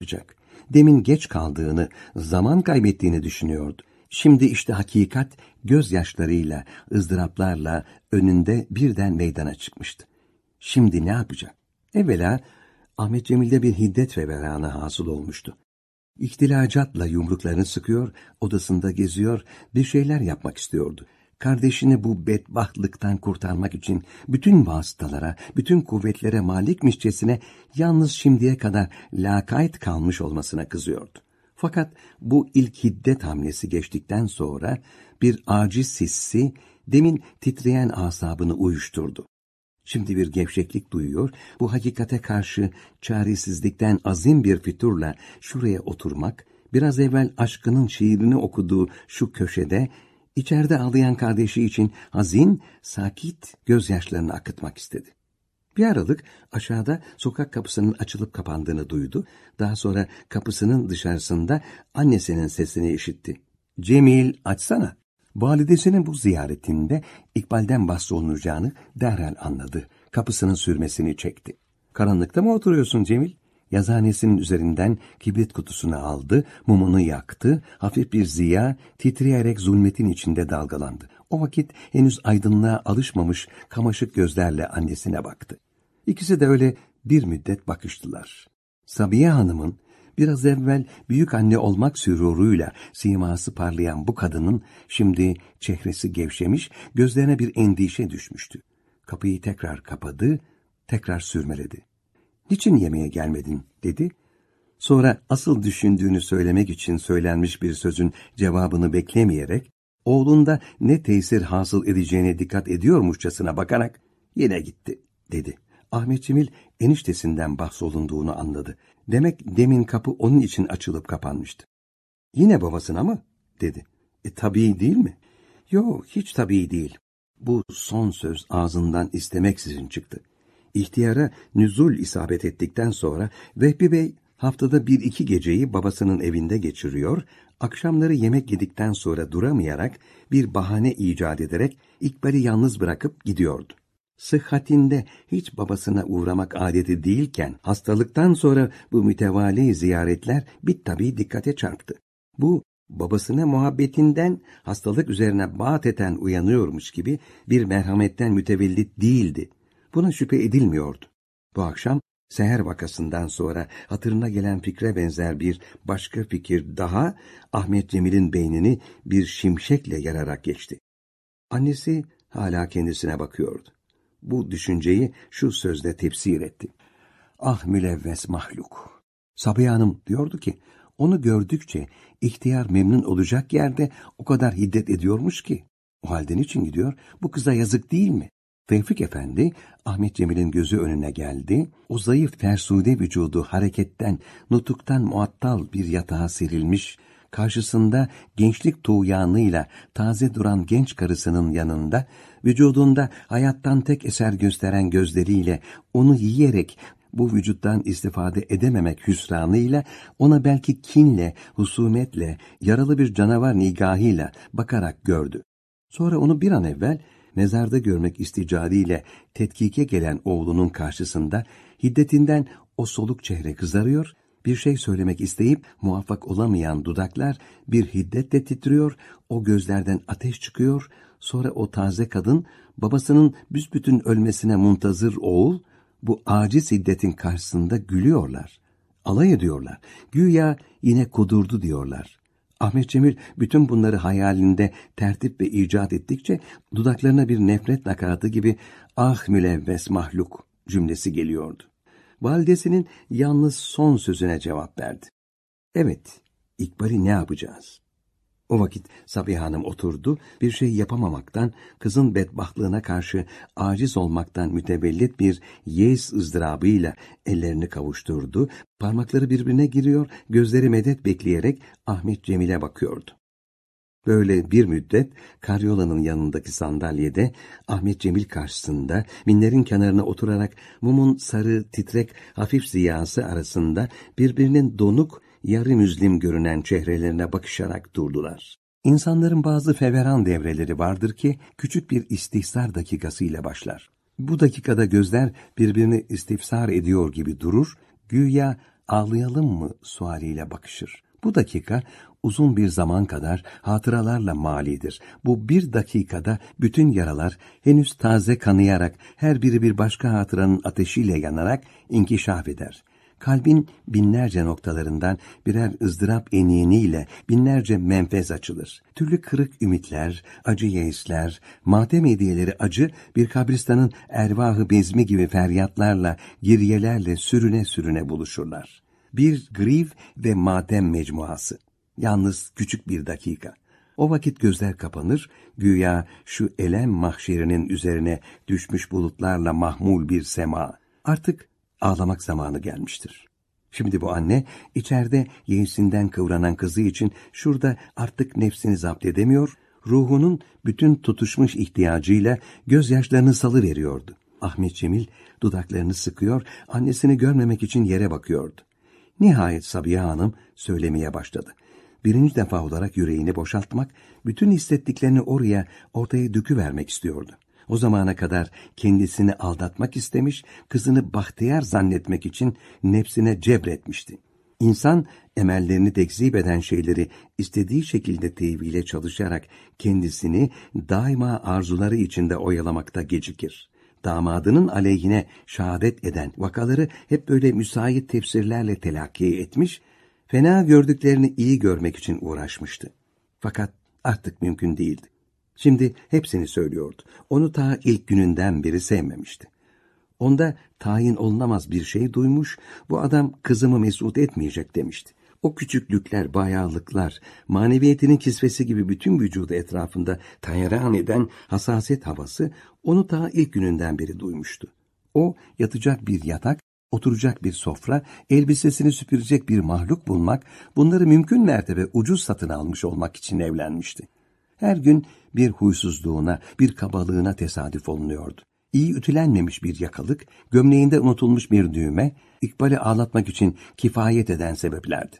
yapacak? Demin geç kaldığını, zaman kaybettiğini düşünüyordu. Şimdi işte hakikat gözyaşlarıyla, ızdıraplarla önünde birden meydana çıkmıştı. Şimdi ne yapacak? Evvela Ahmet Cemil'de bir hiddet ve verana hasıl olmuştu. İhtilacatla yumruklarını sıkıyor, odasında geziyor, bir şeyler yapmak istiyordu. Kardeşini bu bedbahtlıktan kurtarmak için bütün vasıtalara, bütün kuvvetlere malikmişçesine yalnız şimdiye kadar lakayt kalmış olmasına kızıyordu. Fakat bu ilk hiddet hamlesi geçtikten sonra bir aciz hissi demin titreyen asabını uyuşturdu. Şimdi bir gevşeklik duyuyor, bu hakikate karşı çaresizlikten azim bir fiturla şuraya oturmak, biraz evvel aşkının şiirini okuduğu şu köşede, içeride ağlayan kardeşi için hazin, sakit gözyaşlarını akıtmak istedi. Bir aralık aşağıda sokak kapısının açılıp kapandığını duydu. Daha sonra kapısının dışarısında annesinin sesini işitti. Cemil açsana. Validesinin bu ziyaretinde İkbal'den bahsolunacağını derhal anladı. Kapısının sürmesini çekti. Karanlıkta mı oturuyorsun Cemil? Yazhanesinin üzerinden kibrit kutusunu aldı, mumunu yaktı, hafif bir ziya titreyerek zulmetin içinde dalgalandı. O vakit henüz aydınlığa alışmamış kamaşık gözlerle annesine baktı. İkisi de öyle bir müddet bakıştılar. Sabiye Hanım'ın biraz evvel büyük anne olmak süruruyla siması parlayan bu kadının şimdi çehresi gevşemiş, gözlerine bir endişe düşmüştü. Kapıyı tekrar kapadı, tekrar sürmeledi. Niçin yemeğe gelmedin dedi. Sonra asıl düşündüğünü söylemek için söylenmiş bir sözün cevabını beklemeyerek, oğlunda ne tesir hasıl edeceğine dikkat ediyormuşçasına bakarak yine gitti dedi. Ahmet Cemil eniştesinden bahsolunduğunu anladı. Demek demin kapı onun için açılıp kapanmıştı. Yine babasına mı? dedi. E tabii değil mi? Yok hiç tabii değil. Bu son söz ağzından istemeksizin çıktı. İhtiyara nüzul isabet ettikten sonra Vehbi Bey haftada bir iki geceyi babasının evinde geçiriyor, akşamları yemek yedikten sonra duramayarak bir bahane icat ederek İkbal'i yalnız bırakıp gidiyordu sıhhatinde hiç babasına uğramak adeti değilken hastalıktan sonra bu mütevali ziyaretler bir tabi dikkate çarptı. Bu babasına muhabbetinden hastalık üzerine bağ eten uyanıyormuş gibi bir merhametten mütevellit değildi. Buna şüphe edilmiyordu. Bu akşam seher vakasından sonra hatırına gelen fikre benzer bir başka fikir daha Ahmet Cemil'in beynini bir şimşekle yararak geçti. Annesi hala kendisine bakıyordu bu düşünceyi şu sözle tefsir etti. Ah mülevves mahluk. Sabiha Hanım diyordu ki, onu gördükçe ihtiyar memnun olacak yerde o kadar hiddet ediyormuş ki. O halde niçin gidiyor? Bu kıza yazık değil mi? Tevfik Efendi, Ahmet Cemil'in gözü önüne geldi. O zayıf tersude vücudu hareketten, nutuktan muattal bir yatağa serilmiş, karşısında gençlik tuğyanıyla taze duran genç karısının yanında, vücudunda hayattan tek eser gösteren gözleriyle onu yiyerek bu vücuttan istifade edememek hüsranıyla, ona belki kinle, husumetle, yaralı bir canavar nigahıyla bakarak gördü. Sonra onu bir an evvel mezarda görmek isticadiyle tetkike gelen oğlunun karşısında hiddetinden o soluk çehre kızarıyor, bir şey söylemek isteyip muvaffak olamayan dudaklar bir hiddetle titriyor, o gözlerden ateş çıkıyor, sonra o taze kadın babasının büsbütün ölmesine muntazır oğul, bu aciz hiddetin karşısında gülüyorlar. Alay ediyorlar. Güya yine kudurdu diyorlar. Ahmet Cemil bütün bunları hayalinde tertip ve icat ettikçe dudaklarına bir nefret nakaratı gibi ah mülevves mahluk cümlesi geliyordu. Validesinin yalnız son sözüne cevap verdi. Evet, İkbal'i ne yapacağız? O vakit Sabiha Hanım oturdu, bir şey yapamamaktan, kızın bedbahtlığına karşı aciz olmaktan mütevellit bir yes ızdırabıyla ellerini kavuşturdu, parmakları birbirine giriyor, gözleri medet bekleyerek Ahmet Cemil'e bakıyordu. Böyle bir müddet karyolanın yanındaki sandalyede Ahmet Cemil karşısında minlerin kenarına oturarak mumun sarı, titrek, hafif ziyası arasında birbirinin donuk, yarı müzlim görünen çehrelerine bakışarak durdular. İnsanların bazı feveran devreleri vardır ki küçük bir istihsar dakikasıyla başlar. Bu dakikada gözler birbirini istifsar ediyor gibi durur, güya ağlayalım mı sualiyle bakışır. Bu dakika uzun bir zaman kadar hatıralarla malidir. Bu bir dakikada bütün yaralar henüz taze kanayarak her biri bir başka hatıranın ateşiyle yanarak inkişaf eder. Kalbin binlerce noktalarından birer ızdırap eniğiniyle binlerce menfez açılır. Türlü kırık ümitler, acı yeisler, matem hediyeleri acı bir kabristanın ervahı bezmi gibi feryatlarla, giryelerle sürüne sürüne buluşurlar. Bir griv ve matem mecmuası. Yalnız küçük bir dakika. O vakit gözler kapanır, güya şu elem mahşerinin üzerine düşmüş bulutlarla mahmul bir sema. Artık ağlamak zamanı gelmiştir. Şimdi bu anne içeride yeğisinden kıvranan kızı için şurada artık nefsini zapt edemiyor, ruhunun bütün tutuşmuş ihtiyacıyla gözyaşlarını salı veriyordu. Ahmet Cemil dudaklarını sıkıyor, annesini görmemek için yere bakıyordu. Nihayet Sabiha Hanım söylemeye başladı. Birinci defa olarak yüreğini boşaltmak, bütün hissettiklerini oraya, ortaya döküvermek istiyordu. O zamana kadar kendisini aldatmak istemiş, kızını bahtiyar zannetmek için nefsine cebretmişti. İnsan emellerini tekzip eden şeyleri istediği şekilde tevhile çalışarak kendisini daima arzuları içinde oyalamakta gecikir. Damadının aleyhine şehadet eden vakaları hep böyle müsait tefsirlerle telakki etmiş, fena gördüklerini iyi görmek için uğraşmıştı. Fakat artık mümkün değildi. Şimdi hepsini söylüyordu. Onu ta ilk gününden beri sevmemişti. Onda tayin olunamaz bir şey duymuş, bu adam kızımı mesut etmeyecek demişti. O küçüklükler, bayağılıklar, maneviyetinin kisvesi gibi bütün vücudu etrafında tayaran eden hassasiyet havası onu ta ilk gününden beri duymuştu. O yatacak bir yatak, oturacak bir sofra, elbisesini süpürecek bir mahluk bulmak, bunları mümkün mertebe ucuz satın almış olmak için evlenmişti. Her gün bir huysuzluğuna, bir kabalığına tesadüf olunuyordu. İyi ütülenmemiş bir yakalık, gömleğinde unutulmuş bir düğme, İkbal'i ağlatmak için kifayet eden sebeplerdi.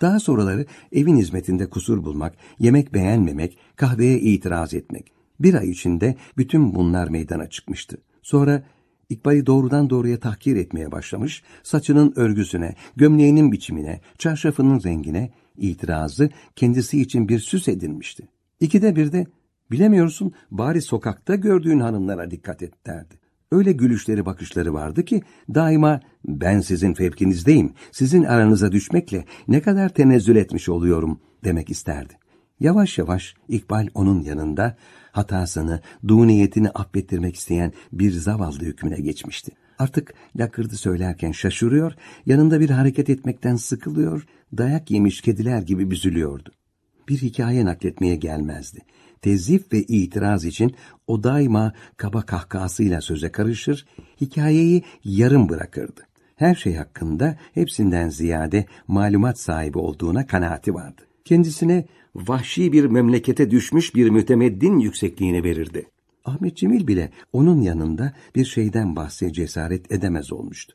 Daha sonraları evin hizmetinde kusur bulmak, yemek beğenmemek, kahveye itiraz etmek. Bir ay içinde bütün bunlar meydana çıkmıştı. Sonra İkbal'i doğrudan doğruya tahkir etmeye başlamış, saçının örgüsüne, gömleğinin biçimine, çarşafının rengine itirazı kendisi için bir süs edinmişti. İkide bir de bilemiyorsun bari sokakta gördüğün hanımlara dikkat et derdi. Öyle gülüşleri bakışları vardı ki daima ben sizin fevkinizdeyim, sizin aranıza düşmekle ne kadar tenezzül etmiş oluyorum demek isterdi. Yavaş yavaş İkbal onun yanında hatasını, niyetini affettirmek isteyen bir zavallı hükmüne geçmişti. Artık lakırdı söylerken şaşırıyor, yanında bir hareket etmekten sıkılıyor, dayak yemiş kediler gibi büzülüyordu bir hikaye nakletmeye gelmezdi. Tezif ve itiraz için o daima kaba kahkahasıyla söze karışır, hikayeyi yarım bırakırdı. Her şey hakkında hepsinden ziyade malumat sahibi olduğuna kanaati vardı. Kendisine vahşi bir memlekete düşmüş bir mütemeddin yüksekliğini verirdi. Ahmet Cemil bile onun yanında bir şeyden bahse cesaret edemez olmuştu.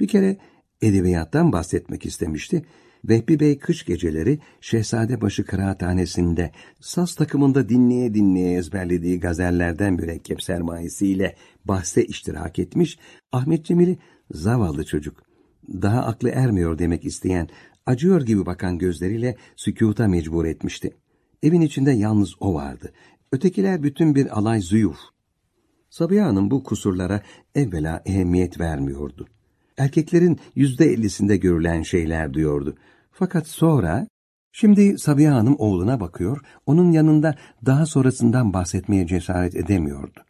Bir kere edebiyattan bahsetmek istemişti Vehbi Bey kış geceleri Şehzadebaşı Kıraathanesi'nde saz takımında dinleye dinleye ezberlediği gazellerden mürekkep sermayesiyle bahse iştirak etmiş, Ahmet Cemil'i zavallı çocuk, daha aklı ermiyor demek isteyen, acıyor gibi bakan gözleriyle sükuta mecbur etmişti. Evin içinde yalnız o vardı. Ötekiler bütün bir alay zuyuf. Sabiha Hanım bu kusurlara evvela ehemmiyet vermiyordu. Erkeklerin yüzde ellisinde görülen şeyler diyordu. Fakat sonra, şimdi Sabiha Hanım oğluna bakıyor, onun yanında daha sonrasından bahsetmeye cesaret edemiyordu.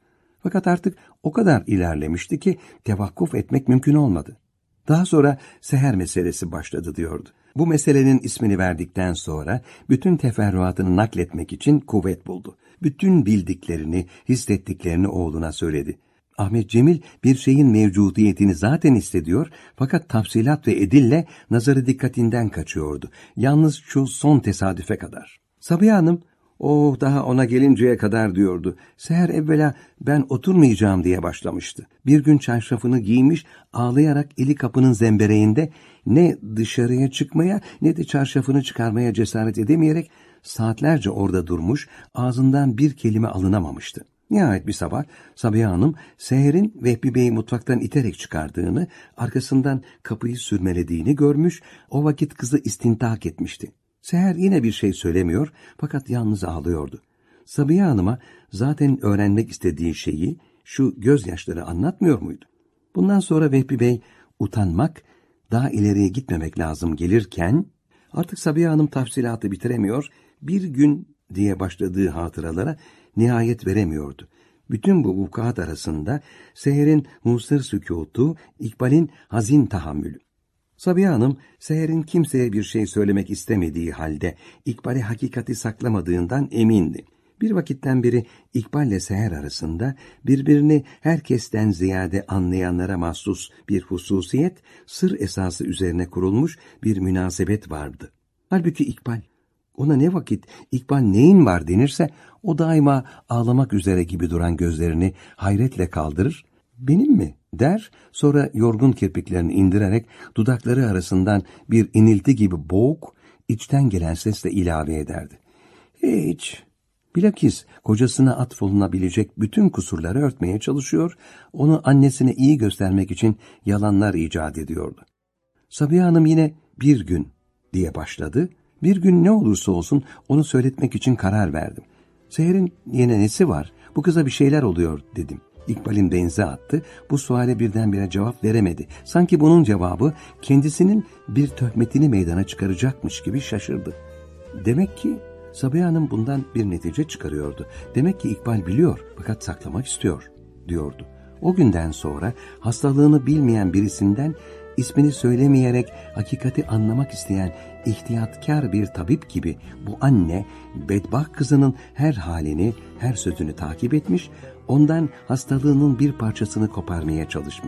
Fakat artık o kadar ilerlemişti ki tevakkuf etmek mümkün olmadı. Daha sonra seher meselesi başladı diyordu. Bu meselenin ismini verdikten sonra bütün teferruatını nakletmek için kuvvet buldu. Bütün bildiklerini, hissettiklerini oğluna söyledi. Ahmet Cemil bir şeyin mevcudiyetini zaten hissediyor fakat tafsilat ve edille nazarı dikkatinden kaçıyordu. Yalnız şu son tesadüfe kadar. Sabiha Hanım, oh daha ona gelinceye kadar diyordu. Seher evvela ben oturmayacağım diye başlamıştı. Bir gün çarşafını giymiş, ağlayarak eli kapının zembereğinde ne dışarıya çıkmaya ne de çarşafını çıkarmaya cesaret edemeyerek saatlerce orada durmuş, ağzından bir kelime alınamamıştı. Nihayet bir sabah Sabiha Hanım Seher'in Vehbi Bey'i mutfaktan iterek çıkardığını, arkasından kapıyı sürmelediğini görmüş, o vakit kızı istintak etmişti. Seher yine bir şey söylemiyor fakat yalnız ağlıyordu. Sabiha Hanım'a zaten öğrenmek istediği şeyi şu gözyaşları anlatmıyor muydu? Bundan sonra Vehbi Bey utanmak, daha ileriye gitmemek lazım gelirken artık Sabiha Hanım tafsilatı bitiremiyor, bir gün diye başladığı hatıralara nihayet veremiyordu. Bütün bu vukuat arasında Seher'in musır sükutu, İkbal'in hazin tahammülü. Sabiha Hanım, Seher'in kimseye bir şey söylemek istemediği halde İkbal'e hakikati saklamadığından emindi. Bir vakitten beri İkbal ile Seher arasında birbirini herkesten ziyade anlayanlara mahsus bir hususiyet, sır esası üzerine kurulmuş bir münasebet vardı. Halbuki İkbal, ona ne vakit İkbal neyin var denirse o daima ağlamak üzere gibi duran gözlerini hayretle kaldırır. Benim mi der sonra yorgun kirpiklerini indirerek dudakları arasından bir inilti gibi boğuk içten gelen sesle ilave ederdi. Hiç. Bilakis kocasına atfolunabilecek bütün kusurları örtmeye çalışıyor, onu annesine iyi göstermek için yalanlar icat ediyordu. Sabiha Hanım yine bir gün diye başladı. Bir gün ne olursa olsun onu söyletmek için karar verdim. Seher'in yine nesi var? Bu kıza bir şeyler oluyor dedim. İkbal'in benze attı. Bu suale birdenbire cevap veremedi. Sanki bunun cevabı kendisinin bir töhmetini meydana çıkaracakmış gibi şaşırdı. Demek ki Sabiha Hanım bundan bir netice çıkarıyordu. Demek ki İkbal biliyor fakat saklamak istiyor diyordu. O günden sonra hastalığını bilmeyen birisinden ismini söylemeyerek hakikati anlamak isteyen ihtiyatkar bir tabip gibi bu anne bedbaht kızının her halini, her sözünü takip etmiş, ondan hastalığının bir parçasını koparmaya çalışmış.